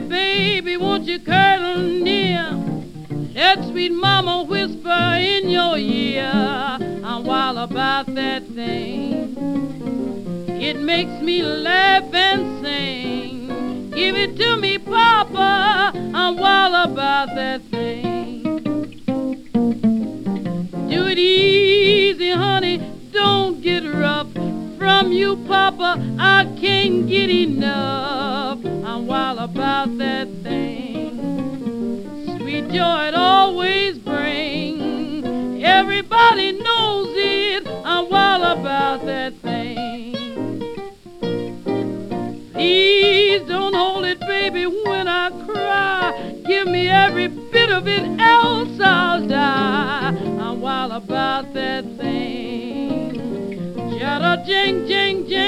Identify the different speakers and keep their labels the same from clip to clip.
Speaker 1: Baby, won't you cuddle near? That sweet mama whisper in your ear. I'm wild about that thing. It makes me laugh and sing. Give it to me, Papa. I'm wild about that thing. Do it easy, honey. Don't get rough. From you, Papa, I can't get enough. That thing. Sweet joy it always brings. Everybody knows it. I'm wild about that thing. Please don't hold it, baby, when I cry. Give me every bit of it, else I'll die. I'm wild about that thing. Jada jing jing jing.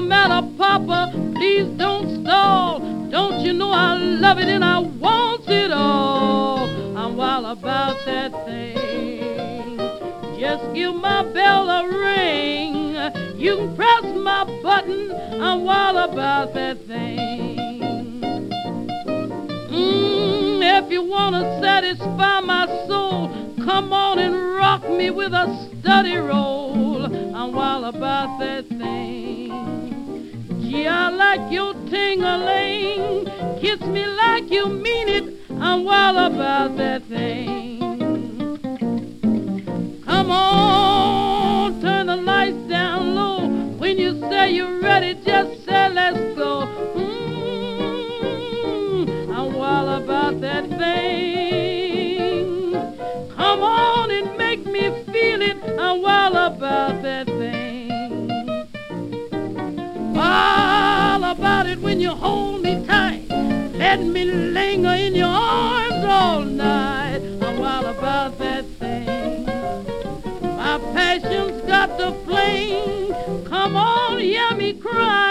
Speaker 1: Matter, Papa? Please don't stall. Don't you know I love it and I want it all? I'm wild about that thing. Just give my bell a ring. You can press my button. I'm wild about that thing. Mm, if you want to satisfy my soul, come on and rock me with a steady roll. I'm wild about that thing. Gee, I like your ting-a-ling. Kiss me like you mean it. I'm wild about that thing. Come on, turn the lights down low. When you say you're ready, just say let's go. Mm, I'm wild about that thing. It when you hold me tight. Let me linger in your arms all night. I'm wild about that thing. My passion's got the flame. Come on, hear me cry.